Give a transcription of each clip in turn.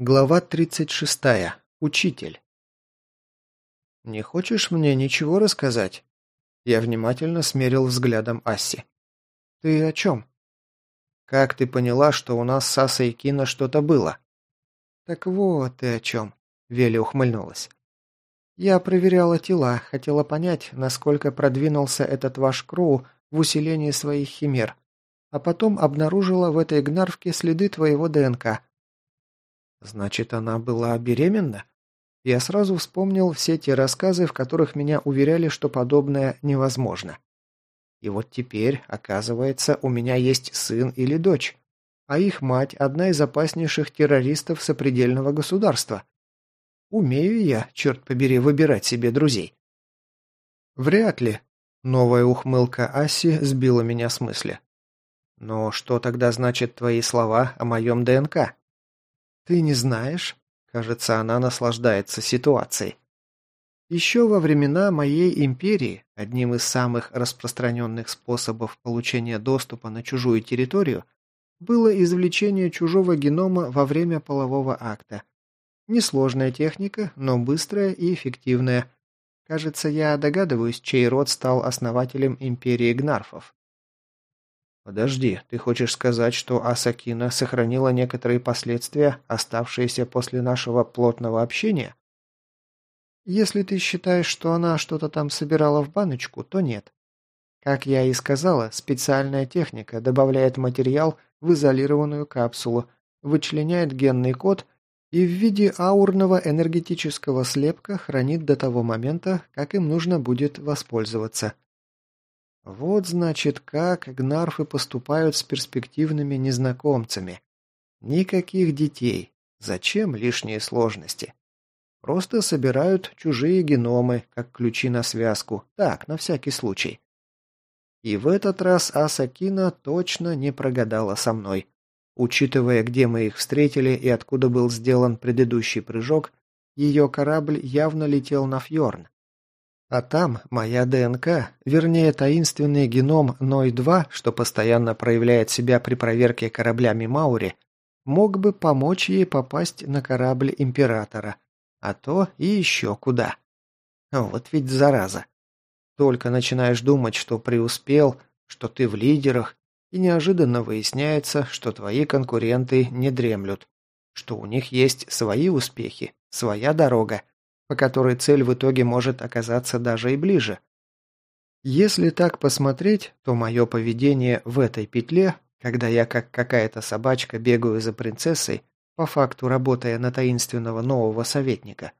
Глава 36. Учитель. «Не хочешь мне ничего рассказать?» Я внимательно смерил взглядом Асси. «Ты о чем?» «Как ты поняла, что у нас с Асой Кина что-то было?» «Так вот ты о чем», — Вели ухмыльнулась. «Я проверяла тела, хотела понять, насколько продвинулся этот ваш Кроу в усилении своих химер, а потом обнаружила в этой гнарвке следы твоего ДНК». Значит, она была беременна? Я сразу вспомнил все те рассказы, в которых меня уверяли, что подобное невозможно. И вот теперь, оказывается, у меня есть сын или дочь, а их мать – одна из опаснейших террористов сопредельного государства. Умею я, черт побери, выбирать себе друзей. Вряд ли. Новая ухмылка Аси сбила меня с мысли. Но что тогда значит твои слова о моем ДНК? «Ты не знаешь?» Кажется, она наслаждается ситуацией. Еще во времена моей империи одним из самых распространенных способов получения доступа на чужую территорию было извлечение чужого генома во время полового акта. Несложная техника, но быстрая и эффективная. Кажется, я догадываюсь, чей род стал основателем империи Гнарфов. «Подожди, ты хочешь сказать, что Асакина сохранила некоторые последствия, оставшиеся после нашего плотного общения?» «Если ты считаешь, что она что-то там собирала в баночку, то нет. Как я и сказала, специальная техника добавляет материал в изолированную капсулу, вычленяет генный код и в виде аурного энергетического слепка хранит до того момента, как им нужно будет воспользоваться. Вот, значит, как гнарфы поступают с перспективными незнакомцами. Никаких детей. Зачем лишние сложности? Просто собирают чужие геномы, как ключи на связку. Так, на всякий случай. И в этот раз Асакина точно не прогадала со мной. Учитывая, где мы их встретили и откуда был сделан предыдущий прыжок, ее корабль явно летел на Фьорн. А там моя ДНК, вернее таинственный геном Ной-2, что постоянно проявляет себя при проверке кораблями Маури, мог бы помочь ей попасть на корабль Императора, а то и еще куда. Вот ведь зараза. Только начинаешь думать, что преуспел, что ты в лидерах, и неожиданно выясняется, что твои конкуренты не дремлют, что у них есть свои успехи, своя дорога, по которой цель в итоге может оказаться даже и ближе. Если так посмотреть, то мое поведение в этой петле, когда я как какая-то собачка бегаю за принцессой, по факту работая на таинственного нового советника,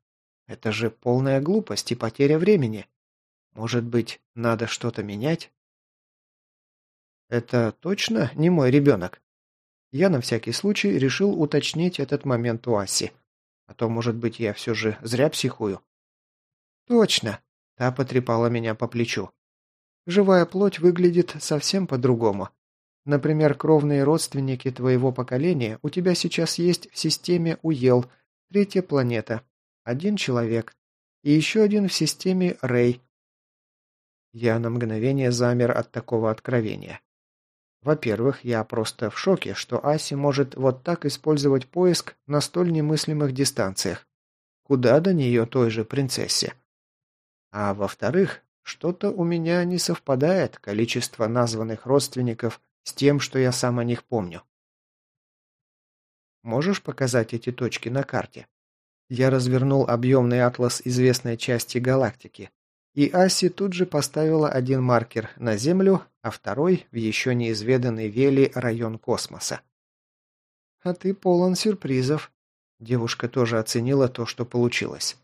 это же полная глупость и потеря времени. Может быть, надо что-то менять? Это точно не мой ребенок? Я на всякий случай решил уточнить этот момент у Аси. А то, может быть, я все же зря психую. Точно. Та потрепала меня по плечу. Живая плоть выглядит совсем по-другому. Например, кровные родственники твоего поколения у тебя сейчас есть в системе УЕЛ, третья планета, один человек, и еще один в системе Рей. Я на мгновение замер от такого откровения. Во-первых, я просто в шоке, что Аси может вот так использовать поиск на столь немыслимых дистанциях. Куда до нее той же принцессе? А во-вторых, что-то у меня не совпадает количество названных родственников с тем, что я сам о них помню. Можешь показать эти точки на карте? Я развернул объемный атлас известной части галактики, и Аси тут же поставила один маркер на Землю, а второй в еще неизведанный Вели район космоса. «А ты полон сюрпризов». Девушка тоже оценила то, что получилось.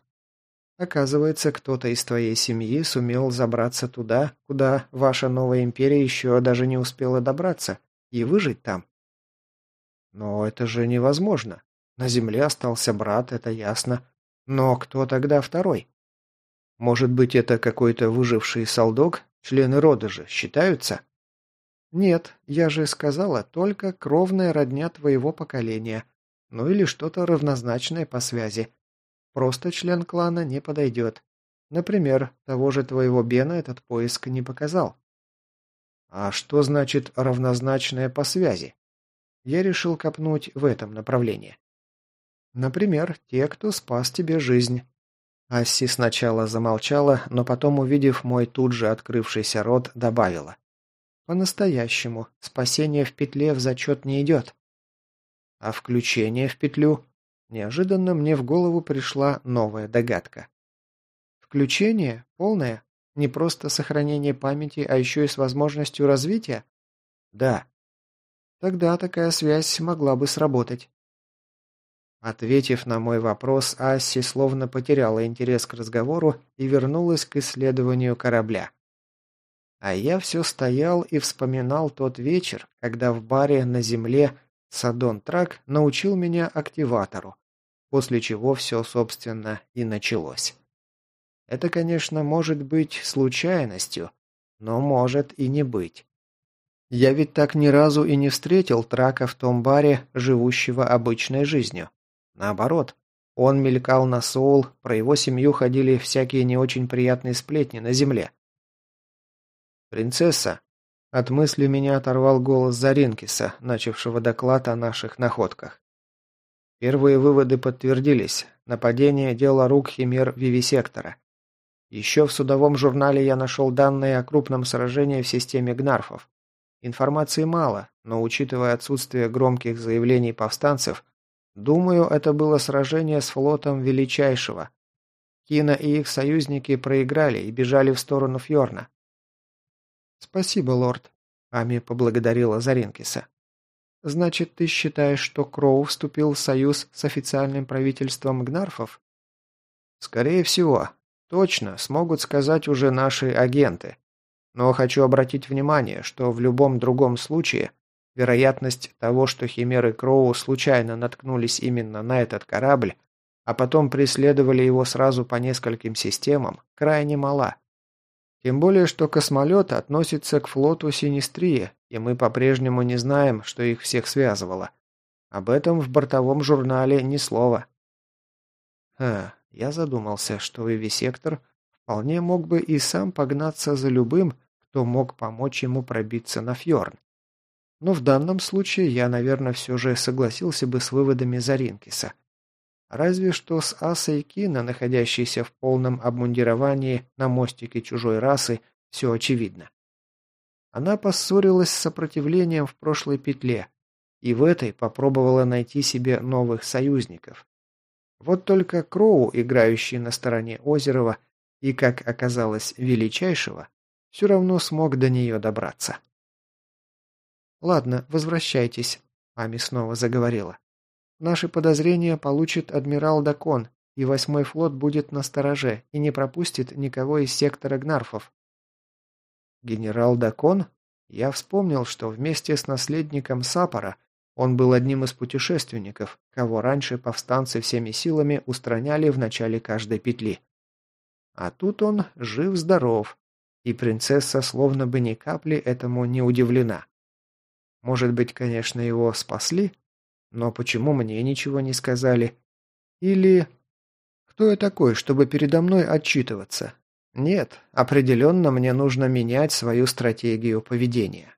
«Оказывается, кто-то из твоей семьи сумел забраться туда, куда ваша новая империя еще даже не успела добраться, и выжить там». «Но это же невозможно. На Земле остался брат, это ясно. Но кто тогда второй?» Может быть, это какой-то выживший солдок? Члены рода же считаются? Нет, я же сказала, только кровная родня твоего поколения. Ну или что-то равнозначное по связи. Просто член клана не подойдет. Например, того же твоего Бена этот поиск не показал. А что значит равнозначное по связи? Я решил копнуть в этом направлении. Например, те, кто спас тебе жизнь. Асси сначала замолчала, но потом, увидев мой тут же открывшийся рот, добавила. По-настоящему. Спасение в петле в зачет не идет. А включение в петлю? Неожиданно мне в голову пришла новая догадка. Включение? Полное? Не просто сохранение памяти, а еще и с возможностью развития? Да. Тогда такая связь могла бы сработать. Ответив на мой вопрос, Асси словно потеряла интерес к разговору и вернулась к исследованию корабля. А я все стоял и вспоминал тот вечер, когда в баре на земле Садон Трак научил меня активатору, после чего все, собственно, и началось. Это, конечно, может быть случайностью, но может и не быть. Я ведь так ни разу и не встретил Трака в том баре, живущего обычной жизнью. Наоборот, он мелькал на Соул, про его семью ходили всякие не очень приятные сплетни на земле. «Принцесса!» От мысли меня оторвал голос Заринкиса, начавшего доклад о наших находках. Первые выводы подтвердились. Нападение – дело рук химер Вивисектора. Еще в судовом журнале я нашел данные о крупном сражении в системе Гнарфов. Информации мало, но учитывая отсутствие громких заявлений повстанцев, думаю, это было сражение с флотом Величайшего. Кина и их союзники проиграли и бежали в сторону Фьорна. «Спасибо, лорд», — Ами поблагодарила Заринкиса. «Значит, ты считаешь, что Кроу вступил в союз с официальным правительством Гнарфов?» «Скорее всего. Точно, смогут сказать уже наши агенты. Но хочу обратить внимание, что в любом другом случае вероятность того, что химеры Кроу случайно наткнулись именно на этот корабль, а потом преследовали его сразу по нескольким системам, крайне мала. Тем более, что космолет относится к флоту Синистрии, и мы по-прежнему не знаем, что их всех связывало. Об этом в бортовом журнале ни слова. Ха, я задумался, что Вивисектор вполне мог бы и сам погнаться за любым, кто мог помочь ему пробиться на Фьорн. Но в данном случае я, наверное, все же согласился бы с выводами Заринкиса. Разве что с Асой Кина, находящейся в полном обмундировании на мостике чужой расы, все очевидно. Она поссорилась с сопротивлением в прошлой петле, и в этой попробовала найти себе новых союзников. Вот только Кроу, играющий на стороне Озерова и, как оказалось, Величайшего, все равно смог до нее добраться. «Ладно, возвращайтесь», — Ами снова заговорила. Наши подозрения получит адмирал Дакон, и восьмой флот будет на стороже и не пропустит никого из сектора Гнарфов. Генерал Дакон? Я вспомнил, что вместе с наследником Сапора он был одним из путешественников, кого раньше повстанцы всеми силами устраняли в начале каждой петли. А тут он жив-здоров, и принцесса словно бы ни капли этому не удивлена. Может быть, конечно, его спасли, но почему мне ничего не сказали? Или... Кто я такой, чтобы передо мной отчитываться? Нет, определенно мне нужно менять свою стратегию поведения.